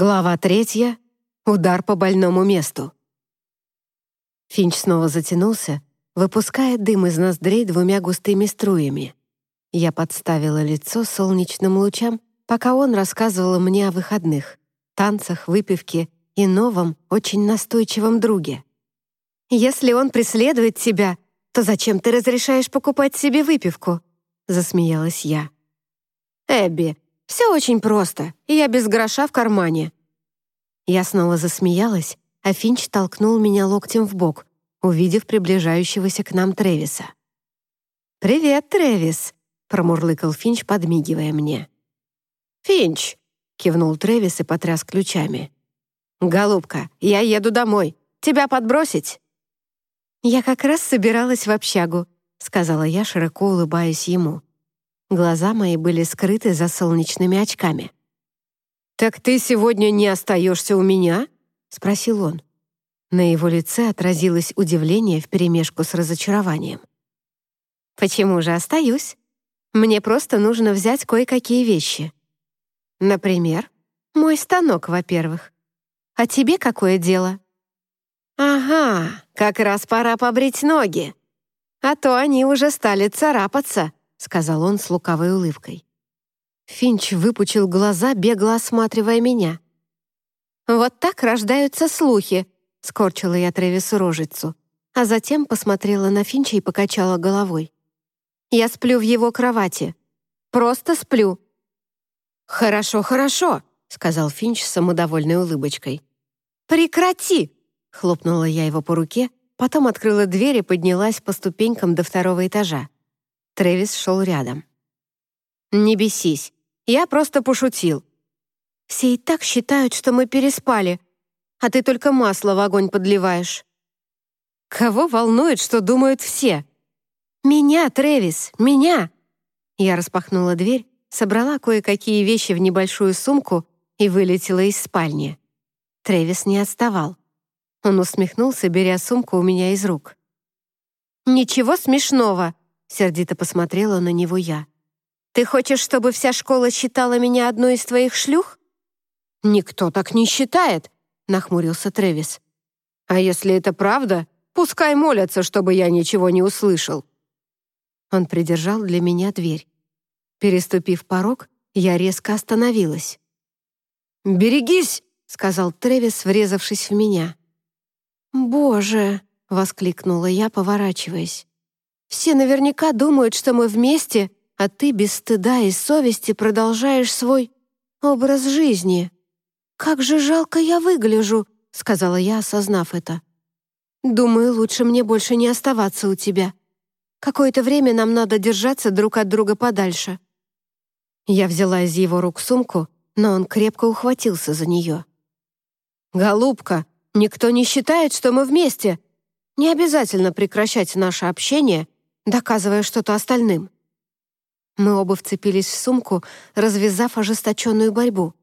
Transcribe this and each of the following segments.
Глава третья. Удар по больному месту. Финч снова затянулся, выпуская дым из ноздрей двумя густыми струями. Я подставила лицо солнечным лучам, пока он рассказывал мне о выходных, танцах, выпивке и новом, очень настойчивом друге. «Если он преследует тебя, то зачем ты разрешаешь покупать себе выпивку?» — засмеялась я. «Эбби, все очень просто, и я без гроша в кармане». Я снова засмеялась, а Финч толкнул меня локтем в бок, увидев приближающегося к нам Тревиса. «Привет, Тревис», — промурлыкал Финч, подмигивая мне. «Финч!» — кивнул Тревис и потряс ключами. «Голубка, я еду домой. Тебя подбросить?» «Я как раз собиралась в общагу», — сказала я, широко улыбаясь ему. Глаза мои были скрыты за солнечными очками. «Так ты сегодня не остаешься у меня?» — спросил он. На его лице отразилось удивление вперемешку с разочарованием. «Почему же остаюсь? Мне просто нужно взять кое-какие вещи. Например, мой станок, во-первых. А тебе какое дело?» «Ага, как раз пора побрить ноги. А то они уже стали царапаться», — сказал он с лукавой улыбкой. Финч выпучил глаза, бегло осматривая меня. «Вот так рождаются слухи», — скорчила я Тревису рожицу, а затем посмотрела на Финча и покачала головой. «Я сплю в его кровати. Просто сплю». «Хорошо, хорошо», — сказал Финч с самодовольной улыбочкой. «Прекрати!» — хлопнула я его по руке, потом открыла дверь и поднялась по ступенькам до второго этажа. Трэвис шел рядом. «Не бесись, я просто пошутил. Все и так считают, что мы переспали, а ты только масло в огонь подливаешь». «Кого волнует, что думают все?» «Меня, Трэвис, меня!» Я распахнула дверь, собрала кое-какие вещи в небольшую сумку и вылетела из спальни. Трэвис не отставал. Он усмехнулся, беря сумку у меня из рук. «Ничего смешного!» Сердито посмотрела на него я. «Ты хочешь, чтобы вся школа считала меня одной из твоих шлюх?» «Никто так не считает», — нахмурился Трэвис. «А если это правда, пускай молятся, чтобы я ничего не услышал». Он придержал для меня дверь. Переступив порог, я резко остановилась. «Берегись!» — сказал Трэвис, врезавшись в меня. «Боже!» — воскликнула я, поворачиваясь. Все наверняка думают, что мы вместе, а ты без стыда и совести продолжаешь свой образ жизни. Как же жалко я выгляжу, сказала я, осознав это. Думаю, лучше мне больше не оставаться у тебя. Какое-то время нам надо держаться друг от друга подальше. Я взяла из его рук сумку, но он крепко ухватился за нее. «Голубка, никто не считает, что мы вместе. Не обязательно прекращать наше общение доказывая что-то остальным. Мы оба вцепились в сумку, развязав ожесточенную борьбу.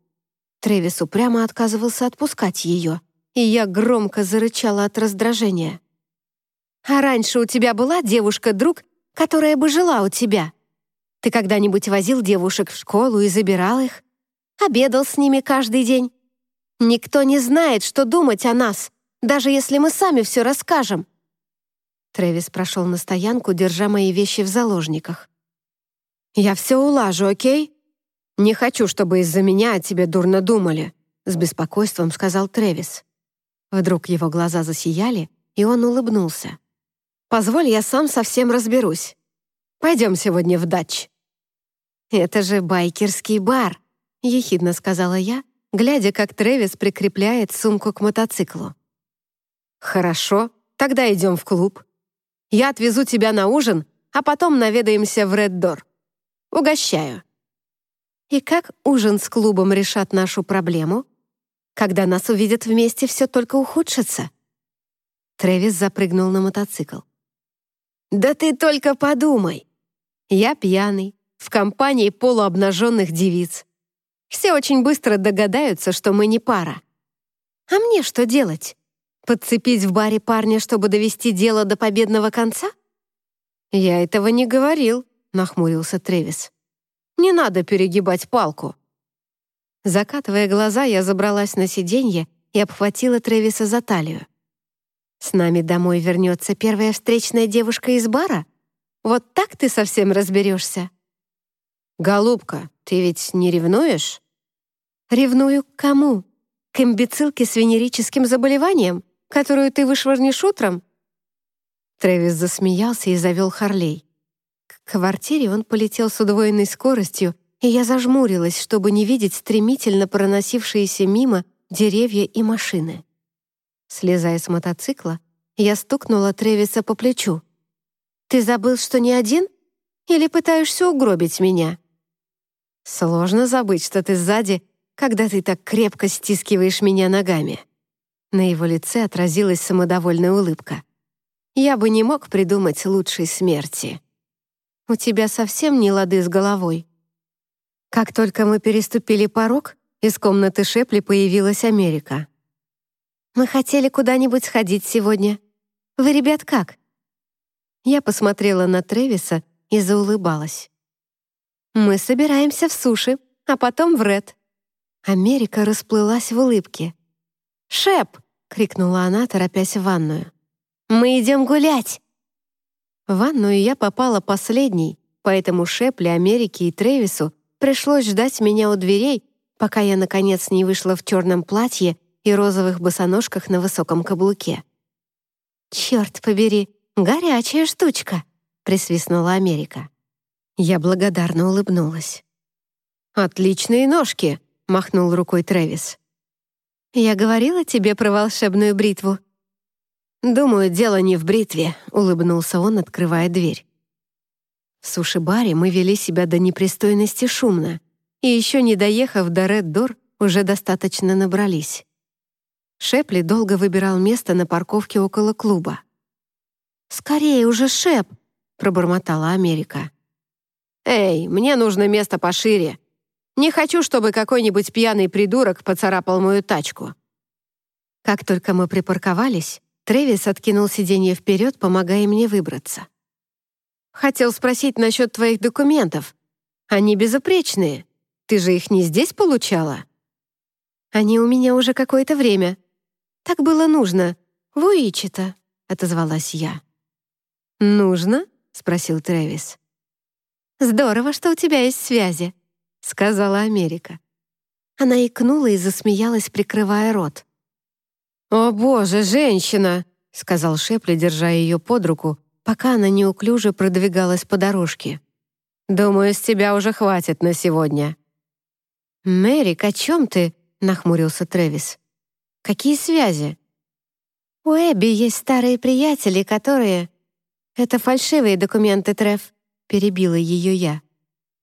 Тревис упрямо отказывался отпускать ее, и я громко зарычала от раздражения. «А раньше у тебя была девушка-друг, которая бы жила у тебя? Ты когда-нибудь возил девушек в школу и забирал их? Обедал с ними каждый день? Никто не знает, что думать о нас, даже если мы сами все расскажем. Трэвис прошел на стоянку, держа мои вещи в заложниках. «Я все улажу, окей? Не хочу, чтобы из-за меня о тебе дурно думали», с беспокойством сказал Трэвис. Вдруг его глаза засияли, и он улыбнулся. «Позволь, я сам совсем разберусь. Пойдем сегодня в дач». «Это же байкерский бар», — ехидно сказала я, глядя, как Трэвис прикрепляет сумку к мотоциклу. «Хорошо, тогда идем в клуб», я отвезу тебя на ужин, а потом наведаемся в Реддор. Угощаю». И как ужин с клубом решат нашу проблему? Когда нас увидят вместе, все только ухудшится. Трэвис запрыгнул на мотоцикл. «Да ты только подумай! Я пьяный, в компании полуобнаженных девиц. Все очень быстро догадаются, что мы не пара. А мне что делать? Подцепить в баре парня, чтобы довести дело до победного конца? Я этого не говорил, нахмурился Тревис. Не надо перегибать палку. Закатывая глаза, я забралась на сиденье и обхватила Трэвиса за талию. «С нами домой вернется первая встречная девушка из бара? Вот так ты совсем разберешься?» «Голубка, ты ведь не ревнуешь?» «Ревную к кому? К имбецилке с венерическим заболеванием, которую ты вышвырнешь утром?» Трэвис засмеялся и завел Харлей. К квартире он полетел с удвоенной скоростью, и я зажмурилась, чтобы не видеть стремительно проносившиеся мимо деревья и машины. Слезая с мотоцикла, я стукнула Тревиса по плечу. «Ты забыл, что не один? Или пытаешься угробить меня?» «Сложно забыть, что ты сзади, когда ты так крепко стискиваешь меня ногами». На его лице отразилась самодовольная улыбка. «Я бы не мог придумать лучшей смерти». «У тебя совсем не лады с головой». Как только мы переступили порог, из комнаты Шепли появилась Америка. «Мы хотели куда-нибудь сходить сегодня. Вы, ребят, как?» Я посмотрела на Тревиса и заулыбалась. «Мы собираемся в суши, а потом в Ред». Америка расплылась в улыбке. «Шеп!» — крикнула она, торопясь в ванную. «Мы идем гулять!» В ванную я попала последней, поэтому Шепли, Америке и Тревису пришлось ждать меня у дверей, пока я, наконец, не вышла в черном платье и розовых босоножках на высоком каблуке. «Черт побери, горячая штучка!» — присвистнула Америка. Я благодарно улыбнулась. «Отличные ножки!» — махнул рукой Трэвис. «Я говорила тебе про волшебную бритву?» «Думаю, дело не в бритве», — улыбнулся он, открывая дверь. В суши-баре мы вели себя до непристойности шумно, и еще не доехав до Ред-Дор, уже достаточно набрались. Шепли долго выбирал место на парковке около клуба. «Скорее уже, Шеп!» — пробормотала Америка. «Эй, мне нужно место пошире. Не хочу, чтобы какой-нибудь пьяный придурок поцарапал мою тачку». Как только мы припарковались, Трэвис откинул сиденье вперед, помогая мне выбраться. «Хотел спросить насчет твоих документов. Они безупречные. Ты же их не здесь получала?» «Они у меня уже какое-то время. Так было нужно. В Уичета», — отозвалась я. «Нужно?» — спросил Трэвис. «Здорово, что у тебя есть связи», — сказала Америка. Она икнула и засмеялась, прикрывая рот. «О боже, женщина!» — сказал Шепли, держа ее под руку, пока она неуклюже продвигалась по дорожке. «Думаю, с тебя уже хватит на сегодня». «Мэрик, о чем ты?» — нахмурился Трэвис. Какие связи? У Эбби есть старые приятели, которые... Это фальшивые документы, Треф, перебила ее я.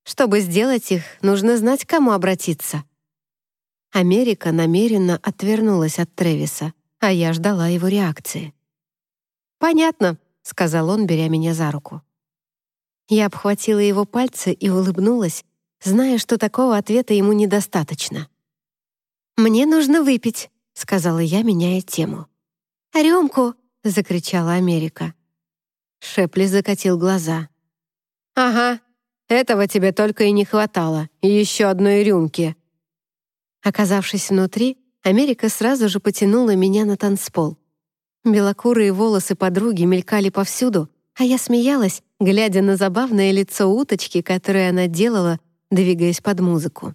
Чтобы сделать их, нужно знать, кому обратиться. Америка намеренно отвернулась от Тревиса, а я ждала его реакции. «Понятно», — сказал он, беря меня за руку. Я обхватила его пальцы и улыбнулась, зная, что такого ответа ему недостаточно. «Мне нужно выпить», — сказала я, меняя тему. «Рюмку!» — закричала Америка. Шепли закатил глаза. «Ага, этого тебе только и не хватало. Еще одной рюмки». Оказавшись внутри, Америка сразу же потянула меня на танцпол. Белокурые волосы подруги мелькали повсюду, а я смеялась, глядя на забавное лицо уточки, которое она делала, двигаясь под музыку.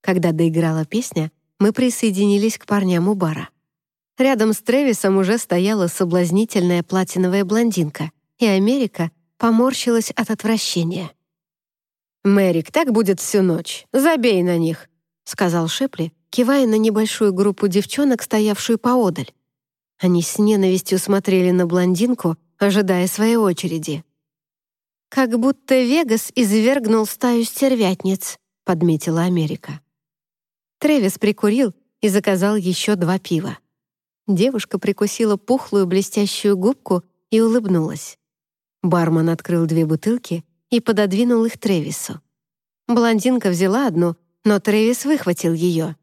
Когда доиграла песня, мы присоединились к парням у бара. Рядом с Тревисом уже стояла соблазнительная платиновая блондинка, и Америка поморщилась от отвращения. «Мэрик, так будет всю ночь. Забей на них», — сказал Шепли, кивая на небольшую группу девчонок, стоявшую поодаль. Они с ненавистью смотрели на блондинку, ожидая своей очереди. «Как будто Вегас извергнул стаю стервятниц», — подметила Америка. Трэвис прикурил и заказал еще два пива. Девушка прикусила пухлую блестящую губку и улыбнулась. Бармен открыл две бутылки и пододвинул их Трэвису. Блондинка взяла одну, но Трэвис выхватил ее.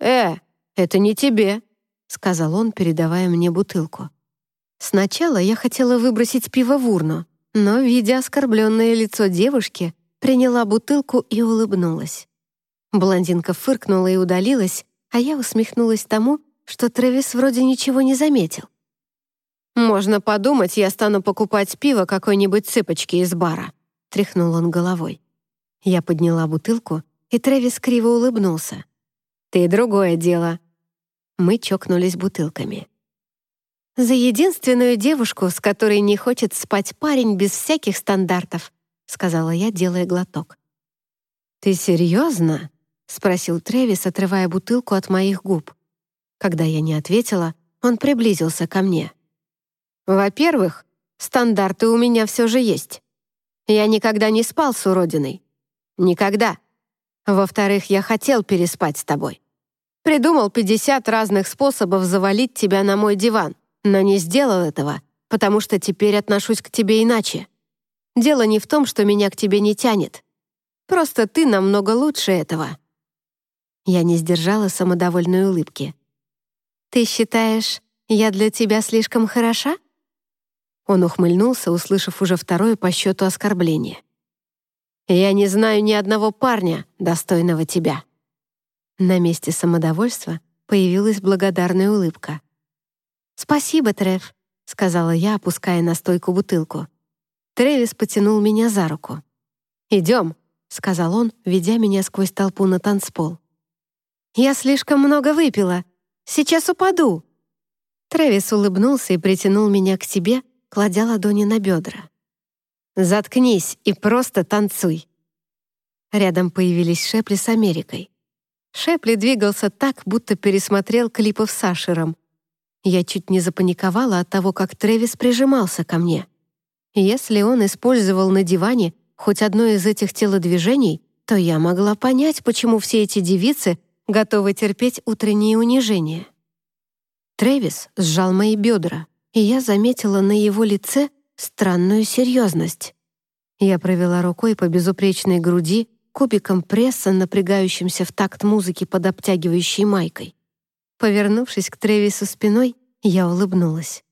«Э, это не тебе», — сказал он, передавая мне бутылку. Сначала я хотела выбросить пиво в урну, но, видя оскорбленное лицо девушки, приняла бутылку и улыбнулась. Блондинка фыркнула и удалилась, а я усмехнулась тому, что Трэвис вроде ничего не заметил. «Можно подумать, я стану покупать пиво какой-нибудь цыпочки из бара», — тряхнул он головой. Я подняла бутылку, и Трэвис криво улыбнулся. «Ты другое дело». Мы чокнулись бутылками. «За единственную девушку, с которой не хочет спать парень без всяких стандартов», — сказала я, делая глоток. «Ты серьезно?» — спросил Трэвис, отрывая бутылку от моих губ. Когда я не ответила, он приблизился ко мне. «Во-первых, стандарты у меня все же есть. Я никогда не спал с уродиной. Никогда. Во-вторых, я хотел переспать с тобой. Придумал 50 разных способов завалить тебя на мой диван, но не сделал этого, потому что теперь отношусь к тебе иначе. Дело не в том, что меня к тебе не тянет. Просто ты намного лучше этого». Я не сдержала самодовольной улыбки. «Ты считаешь, я для тебя слишком хороша?» Он ухмыльнулся, услышав уже второе по счету оскорбление. «Я не знаю ни одного парня, достойного тебя». На месте самодовольства появилась благодарная улыбка. «Спасибо, Трев», — сказала я, опуская на стойку бутылку. Тревис потянул меня за руку. «Идем», — сказал он, ведя меня сквозь толпу на танцпол. «Я слишком много выпила. Сейчас упаду». Трэвис улыбнулся и притянул меня к себе, кладя ладони на бедра. «Заткнись и просто танцуй». Рядом появились Шепли с Америкой. Шепли двигался так, будто пересмотрел клипов с Ашером. Я чуть не запаниковала от того, как Трэвис прижимался ко мне. Если он использовал на диване хоть одно из этих телодвижений, то я могла понять, почему все эти девицы готовы терпеть утренние унижения. Трэвис сжал мои бедра, и я заметила на его лице странную серьезность. Я провела рукой по безупречной груди, кубиком пресса, напрягающимся в такт музыки под обтягивающей майкой. Повернувшись к Тревису спиной, я улыбнулась.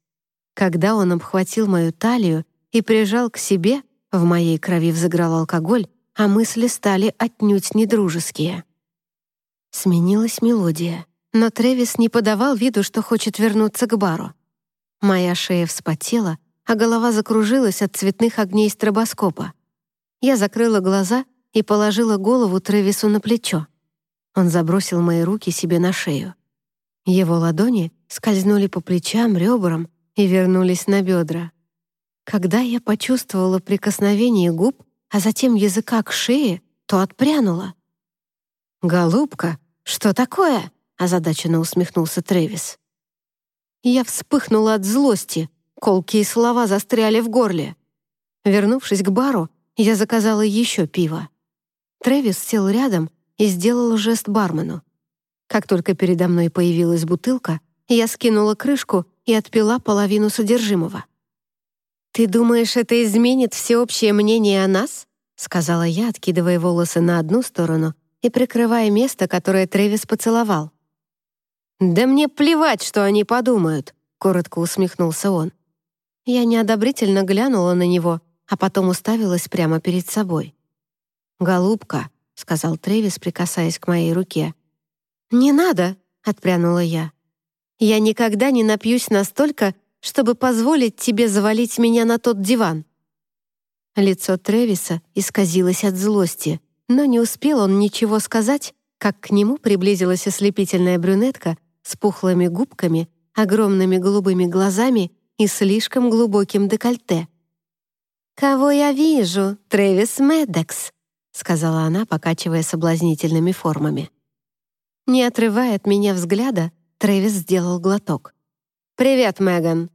Когда он обхватил мою талию и прижал к себе, в моей крови взыграл алкоголь, а мысли стали отнюдь недружеские. Сменилась мелодия, но Тревис не подавал виду, что хочет вернуться к бару. Моя шея вспотела, а голова закружилась от цветных огней стробоскопа. Я закрыла глаза и положила голову Тревису на плечо. Он забросил мои руки себе на шею. Его ладони скользнули по плечам, ребрам и вернулись на бедра. Когда я почувствовала прикосновение губ, а затем языка к шее, то отпрянула. «Голубка, что такое?» — озадаченно усмехнулся Трэвис. Я вспыхнула от злости, колкие слова застряли в горле. Вернувшись к бару, я заказала еще пиво. Трэвис сел рядом и сделал жест бармену. Как только передо мной появилась бутылка, я скинула крышку и отпила половину содержимого. «Ты думаешь, это изменит всеобщее мнение о нас?» сказала я, откидывая волосы на одну сторону и прикрывая место, которое Трэвис поцеловал. «Да мне плевать, что они подумают», — коротко усмехнулся он. Я неодобрительно глянула на него, а потом уставилась прямо перед собой. «Голубка», — сказал Трэвис, прикасаясь к моей руке. «Не надо», — отпрянула я. «Я никогда не напьюсь настолько, чтобы позволить тебе завалить меня на тот диван». Лицо Трэвиса исказилось от злости, но не успел он ничего сказать, как к нему приблизилась ослепительная брюнетка с пухлыми губками, огромными голубыми глазами и слишком глубоким декольте. «Кого я вижу? Трэвис Медекс», — сказала она, покачивая соблазнительными формами. Не отрывая от меня взгляда, Трэвис сделал глоток. «Привет, Меган».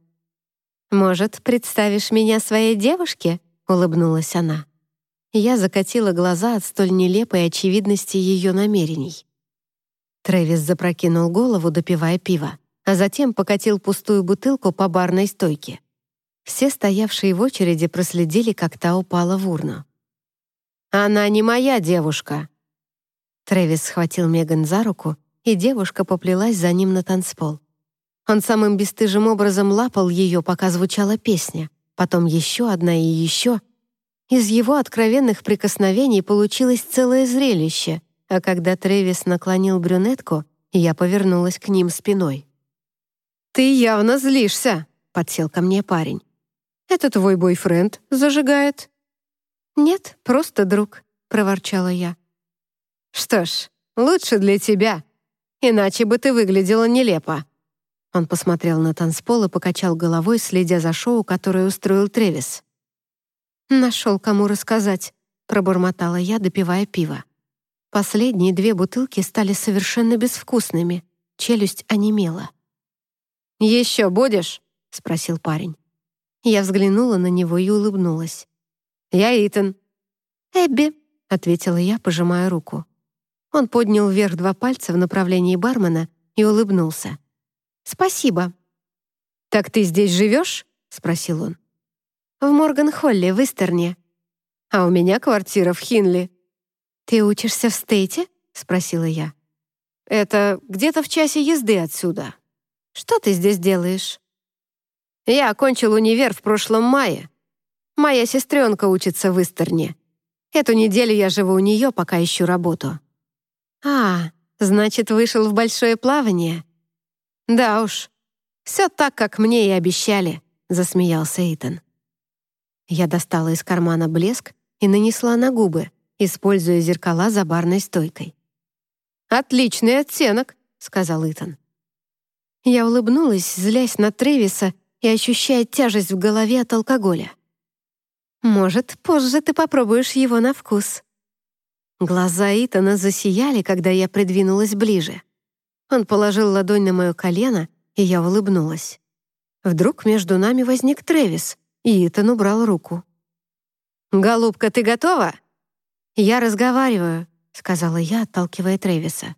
«Может, представишь меня своей девушке?» — улыбнулась она. Я закатила глаза от столь нелепой очевидности ее намерений. Трэвис запрокинул голову, допивая пиво, а затем покатил пустую бутылку по барной стойке. Все стоявшие в очереди проследили, как та упала в урну. «Она не моя девушка!» Трэвис схватил Меган за руку, и девушка поплелась за ним на танцпол. Он самым бесстыжим образом лапал ее, пока звучала песня, потом еще одна и еще. Из его откровенных прикосновений получилось целое зрелище — а когда Трэвис наклонил брюнетку, я повернулась к ним спиной. «Ты явно злишься», — подсел ко мне парень. «Это твой бойфренд зажигает?» «Нет, просто друг», — проворчала я. «Что ж, лучше для тебя, иначе бы ты выглядела нелепо». Он посмотрел на танцпол и покачал головой, следя за шоу, которое устроил Тревис. «Нашел, кому рассказать», — пробормотала я, допивая пиво. Последние две бутылки стали совершенно безвкусными, челюсть онемела. «Еще будешь?» — спросил парень. Я взглянула на него и улыбнулась. «Я Итан». «Эбби», — ответила я, пожимая руку. Он поднял вверх два пальца в направлении бармена и улыбнулся. «Спасибо». «Так ты здесь живешь?» — спросил он. «В Морган-Холле, в Истерне». «А у меня квартира в Хинли». «Ты учишься в Стейте?» — спросила я. «Это где-то в часе езды отсюда. Что ты здесь делаешь?» «Я окончил универ в прошлом мае. Моя сестренка учится в Истерне. Эту неделю я живу у нее, пока ищу работу». «А, значит, вышел в большое плавание?» «Да уж, все так, как мне и обещали», — засмеялся Итан. Я достала из кармана блеск и нанесла на губы, используя зеркала за барной стойкой. «Отличный оттенок», — сказал Итан. Я улыбнулась, злясь на Тревиса и ощущая тяжесть в голове от алкоголя. «Может, позже ты попробуешь его на вкус». Глаза Итана засияли, когда я придвинулась ближе. Он положил ладонь на мое колено, и я улыбнулась. Вдруг между нами возник Тревис, и Итан убрал руку. «Голубка, ты готова?» «Я разговариваю», — сказала я, отталкивая Тревиса.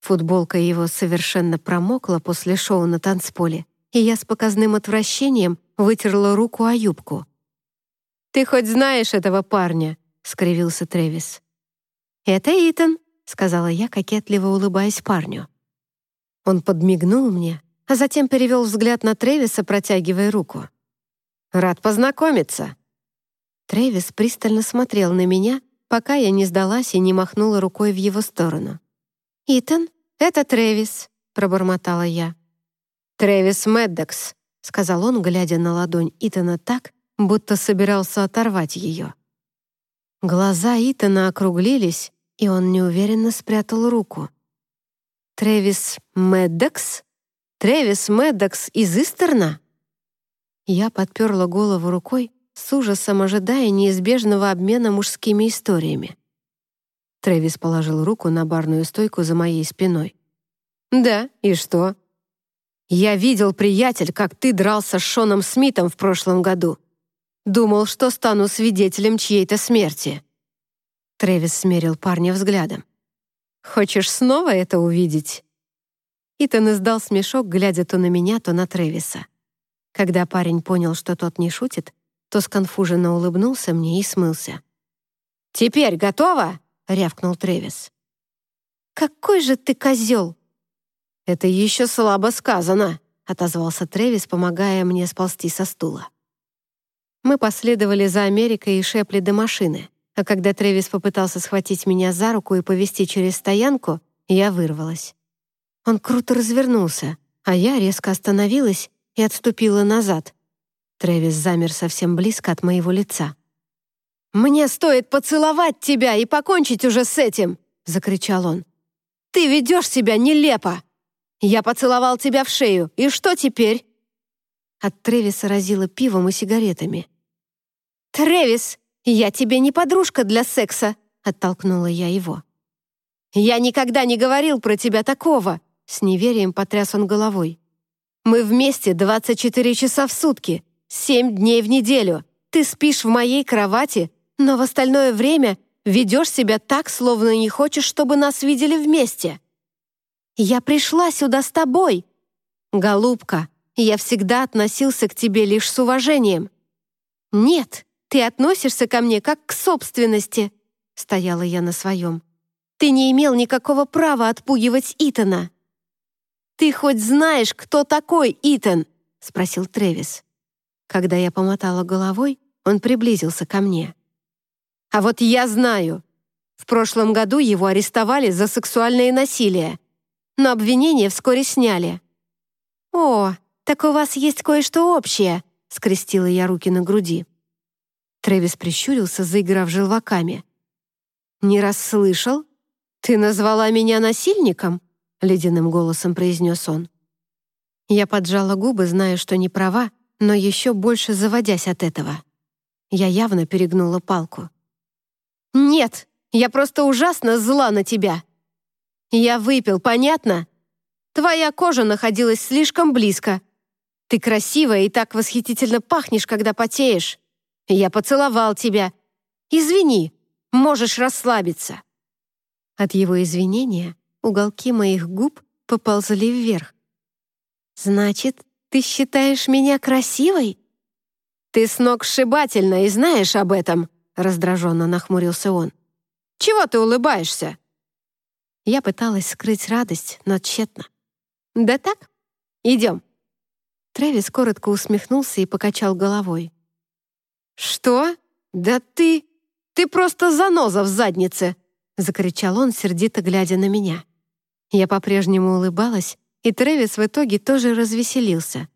Футболка его совершенно промокла после шоу на танцполе, и я с показным отвращением вытерла руку о юбку. «Ты хоть знаешь этого парня?» — скривился Тревис. «Это Итан», — сказала я, кокетливо улыбаясь парню. Он подмигнул мне, а затем перевел взгляд на Тревиса, протягивая руку. «Рад познакомиться». Тревис пристально смотрел на меня, пока я не сдалась и не махнула рукой в его сторону. «Итан, это Тревис», — пробормотала я. «Тревис Меддекс», — сказал он, глядя на ладонь Итана так, будто собирался оторвать ее. Глаза Итана округлились, и он неуверенно спрятал руку. Трэвис Меддекс? Трэвис Меддекс из Истерна? Я подперла голову рукой, с ужасом ожидая неизбежного обмена мужскими историями. Трэвис положил руку на барную стойку за моей спиной. «Да, и что?» «Я видел, приятель, как ты дрался с Шоном Смитом в прошлом году. Думал, что стану свидетелем чьей-то смерти». Трэвис смерил парня взглядом. Хочешь снова это увидеть?» Итан издал смешок, глядя то на меня, то на Тревиса. Когда парень понял, что тот не шутит, то сконфуженно улыбнулся мне и смылся. «Теперь готова?» — рявкнул Тревис. «Какой же ты козел!» «Это еще слабо сказано», — отозвался Тревис, помогая мне сползти со стула. Мы последовали за Америкой и Шепли до машины. А когда Трэвис попытался схватить меня за руку и повести через стоянку, я вырвалась. Он круто развернулся, а я резко остановилась и отступила назад. Трэвис замер совсем близко от моего лица. «Мне стоит поцеловать тебя и покончить уже с этим!» — закричал он. «Ты ведешь себя нелепо! Я поцеловал тебя в шею, и что теперь?» От Трэвиса разило пивом и сигаретами. «Трэвис, «Я тебе не подружка для секса», — оттолкнула я его. «Я никогда не говорил про тебя такого», — с неверием потряс он головой. «Мы вместе 24 часа в сутки, 7 дней в неделю. Ты спишь в моей кровати, но в остальное время ведешь себя так, словно не хочешь, чтобы нас видели вместе. Я пришла сюда с тобой. Голубка, я всегда относился к тебе лишь с уважением. Нет, ты относишься ко мне как к собственности!» Стояла я на своем. «Ты не имел никакого права отпугивать Итана!» «Ты хоть знаешь, кто такой Итан?» спросил Тревис. Когда я помотала головой, он приблизился ко мне. «А вот я знаю. В прошлом году его арестовали за сексуальное насилие, но обвинение вскоре сняли. «О, так у вас есть кое-что общее», — скрестила я руки на груди. Трэвис прищурился, заиграв желваками. «Не расслышал? Ты назвала меня насильником?» — ледяным голосом произнес он. Я поджала губы, зная, что не права, но еще больше заводясь от этого. Я явно перегнула палку. «Нет, я просто ужасно зла на тебя. Я выпил, понятно? Твоя кожа находилась слишком близко. Ты красивая и так восхитительно пахнешь, когда потеешь. Я поцеловал тебя. Извини, можешь расслабиться». От его извинения уголки моих губ поползли вверх. «Значит, ты считаешь меня красивой?» «Ты с и знаешь об этом», — раздраженно нахмурился он. «Чего ты улыбаешься?» Я пыталась скрыть радость, но тщетно. «Да так? Идем». Трэвис коротко усмехнулся и покачал головой. «Что? Да ты... Ты просто заноза в заднице!» — закричал он, сердито глядя на меня. Я по-прежнему улыбалась, и Трэвис в итоге тоже развеселился.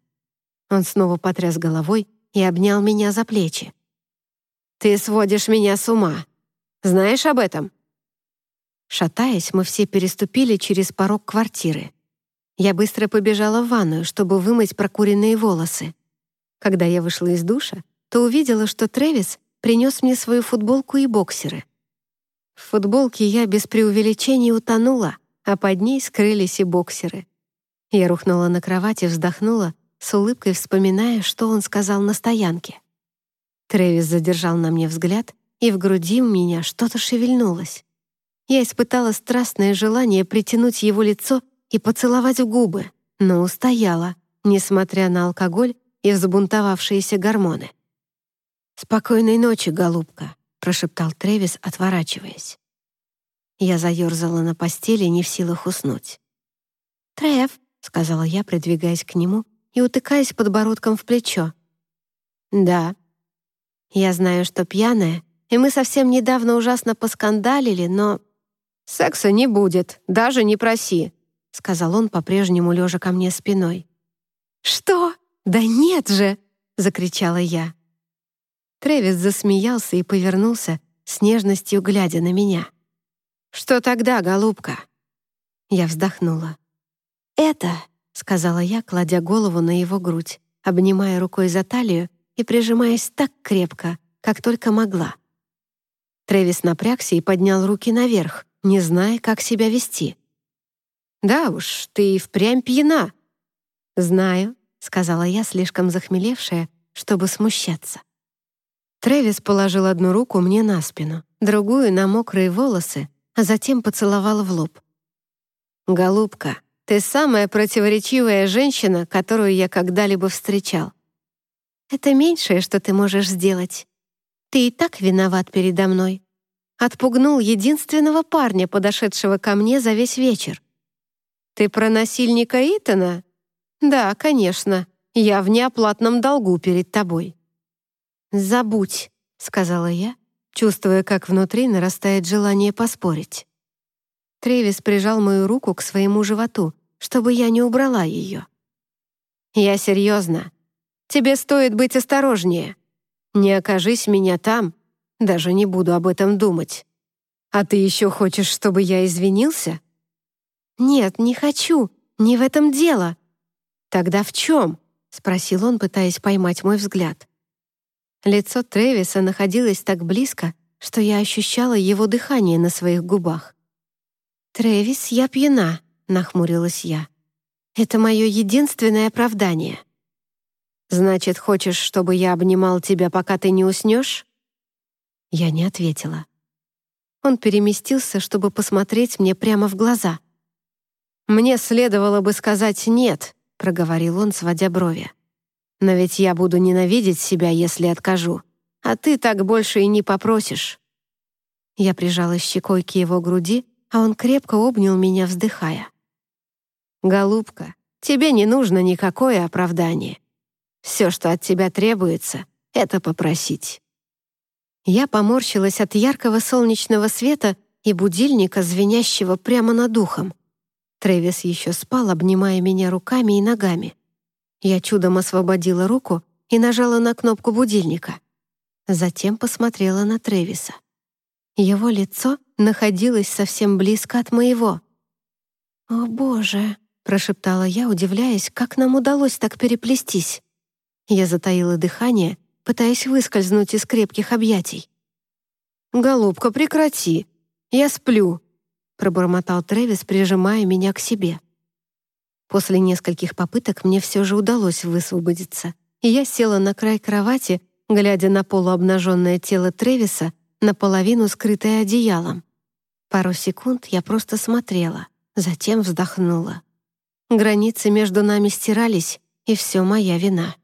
Он снова потряс головой и обнял меня за плечи. «Ты сводишь меня с ума. Знаешь об этом?» Шатаясь, мы все переступили через порог квартиры. Я быстро побежала в ванную, чтобы вымыть прокуренные волосы. Когда я вышла из душа, то увидела, что Трэвис принес мне свою футболку и боксеры. В футболке я без преувеличений утонула, а под ней скрылись и боксеры. Я рухнула на кровать и вздохнула, с улыбкой вспоминая, что он сказал на стоянке. Трэвис задержал на мне взгляд, и в груди у меня что-то шевельнулось. Я испытала страстное желание притянуть его лицо и поцеловать в губы, но устояла, несмотря на алкоголь и взбунтовавшиеся гормоны. «Спокойной ночи, голубка», — прошептал Трэвис, отворачиваясь. Я заерзала на постели, не в силах уснуть. «Трэв», — сказала я, придвигаясь к нему и утыкаясь подбородком в плечо. «Да». «Я знаю, что пьяная, и мы совсем недавно ужасно поскандалили, но «Секса не будет, даже не проси», — сказал он, по-прежнему лежа ко мне спиной. «Что? Да нет же!» — закричала я. Трэвис засмеялся и повернулся, с нежностью глядя на меня. «Что тогда, голубка?» Я вздохнула. «Это», — сказала я, кладя голову на его грудь, обнимая рукой за талию и прижимаясь так крепко, как только могла. Трэвис напрягся и поднял руки наверх, не зная, как себя вести. «Да уж, ты и впрямь пьяна». «Знаю», — сказала я, слишком захмелевшая, чтобы смущаться. Трэвис положил одну руку мне на спину, другую — на мокрые волосы, а затем поцеловал в лоб. «Голубка, ты самая противоречивая женщина, которую я когда-либо встречал. Это меньшее, что ты можешь сделать. Ты и так виноват передо мной отпугнул единственного парня, подошедшего ко мне за весь вечер. «Ты про насильника Итана?» «Да, конечно. Я в неоплатном долгу перед тобой». «Забудь», — сказала я, чувствуя, как внутри нарастает желание поспорить. Тревис прижал мою руку к своему животу, чтобы я не убрала ее. «Я серьезно. Тебе стоит быть осторожнее. Не окажись меня там, даже не буду об этом думать. А ты еще хочешь, чтобы я извинился? Нет, не хочу. Не в этом дело. Тогда в чем? Спросил он, пытаясь поймать мой взгляд. Лицо Тревиса находилось так близко, что я ощущала его дыхание на своих губах. «Трэвис, я пьяна», — нахмурилась я. «Это мое единственное оправдание». «Значит, хочешь, чтобы я обнимал тебя, пока ты не уснешь?» Я не ответила. Он переместился, чтобы посмотреть мне прямо в глаза. «Мне следовало бы сказать «нет», — проговорил он, сводя брови. «Но ведь я буду ненавидеть себя, если откажу, а ты так больше и не попросишь». Я прижала щекой к его груди, а он крепко обнял меня, вздыхая. «Голубка, тебе не нужно никакое оправдание. Все, что от тебя требуется, — это попросить». Я поморщилась от яркого солнечного света и будильника, звенящего прямо над ухом. Трэвис еще спал, обнимая меня руками и ногами. Я чудом освободила руку и нажала на кнопку будильника. Затем посмотрела на Трэвиса. Его лицо находилось совсем близко от моего. «О, Боже!» — прошептала я, удивляясь, как нам удалось так переплестись. Я затаила дыхание, пытаясь выскользнуть из крепких объятий. «Голубка, прекрати! Я сплю!» — пробормотал Трэвис, прижимая меня к себе. После нескольких попыток мне все же удалось высвободиться, и я села на край кровати, глядя на полуобнаженное тело Трэвиса, наполовину скрытое одеялом. Пару секунд я просто смотрела, затем вздохнула. Границы между нами стирались, и все моя вина.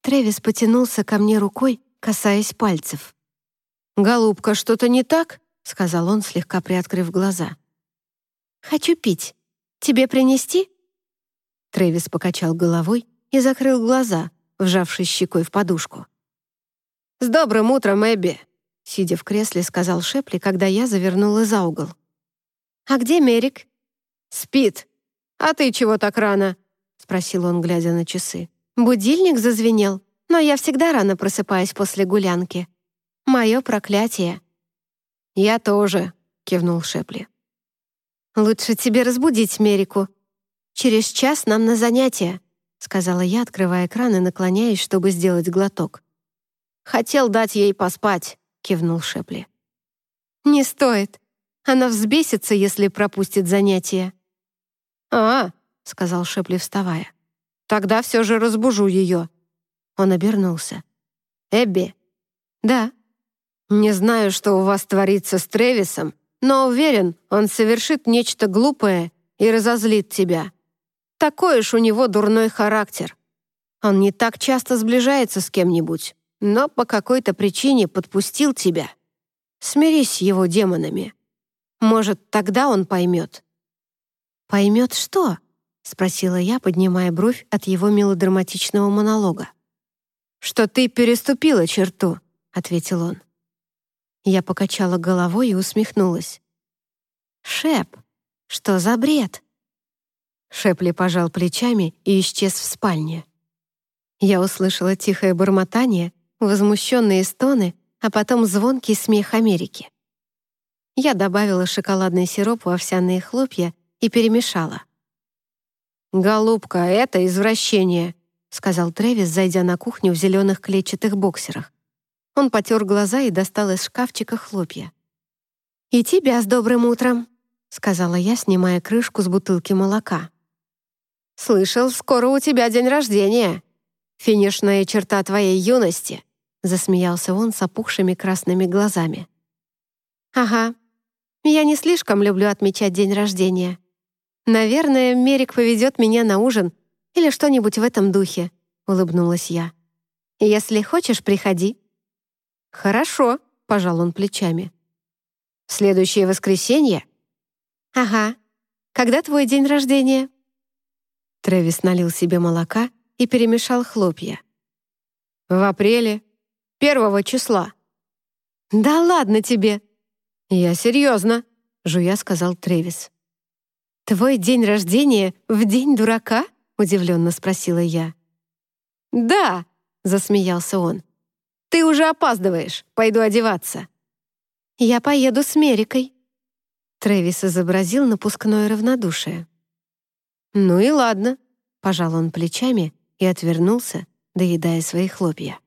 Трэвис потянулся ко мне рукой, касаясь пальцев. «Голубка, что-то не так?» — сказал он, слегка приоткрыв глаза. «Хочу пить. Тебе принести?» Трэвис покачал головой и закрыл глаза, вжавшись щекой в подушку. «С добрым утром, Эбби!» Сидя в кресле, сказал Шепли, когда я завернула за угол. «А где Мерик?» «Спит. А ты чего так рано?» Спросил он, глядя на часы. «Будильник зазвенел, но я всегда рано просыпаюсь после гулянки. Мое проклятие». «Я тоже», — кивнул Шепли. «Лучше тебе разбудить Мерику. Через час нам на занятия», — сказала я, открывая экран и наклоняясь, чтобы сделать глоток. «Хотел дать ей поспать», — кивнул Шепли. «Не стоит. Она взбесится, если пропустит занятия». «А», — сказал Шепли, вставая. «Тогда все же разбужу ее». Он обернулся. «Эбби?» «Да». «Не знаю, что у вас творится с Тревисом, но уверен, он совершит нечто глупое и разозлит тебя. Такой уж у него дурной характер. Он не так часто сближается с кем-нибудь, но по какой-то причине подпустил тебя. Смирись с его демонами. Может, тогда он поймет». «Поймет что?» — спросила я, поднимая бровь от его мелодраматичного монолога. «Что ты переступила черту», — ответил он. Я покачала головой и усмехнулась. «Шеп, что за бред?» Шепли пожал плечами и исчез в спальне. Я услышала тихое бормотание, возмущенные стоны, а потом звонкий смех Америки. Я добавила шоколадный сироп в овсяные хлопья и перемешала. «Голубка, это извращение», — сказал Трэвис, зайдя на кухню в зеленых клетчатых боксерах. Он потер глаза и достал из шкафчика хлопья. «И тебя с добрым утром», — сказала я, снимая крышку с бутылки молока. «Слышал, скоро у тебя день рождения. Финишная черта твоей юности», — засмеялся он с опухшими красными глазами. «Ага. Я не слишком люблю отмечать день рождения. Наверное, Мерик поведет меня на ужин или что-нибудь в этом духе», — улыбнулась я. «Если хочешь, приходи». «Хорошо», — пожал он плечами. «Следующее воскресенье?» «Ага. Когда твой день рождения?» Трэвис налил себе молока и перемешал хлопья. «В апреле. Первого числа». «Да ладно тебе!» «Я серьезно», — жуя сказал Трэвис. «Твой день рождения в день дурака?» — удивленно спросила я. «Да», — засмеялся он. Ты уже опаздываешь. Пойду одеваться». «Я поеду с Мерикой». Трэвис изобразил напускное равнодушие. «Ну и ладно», — пожал он плечами и отвернулся, доедая свои хлопья.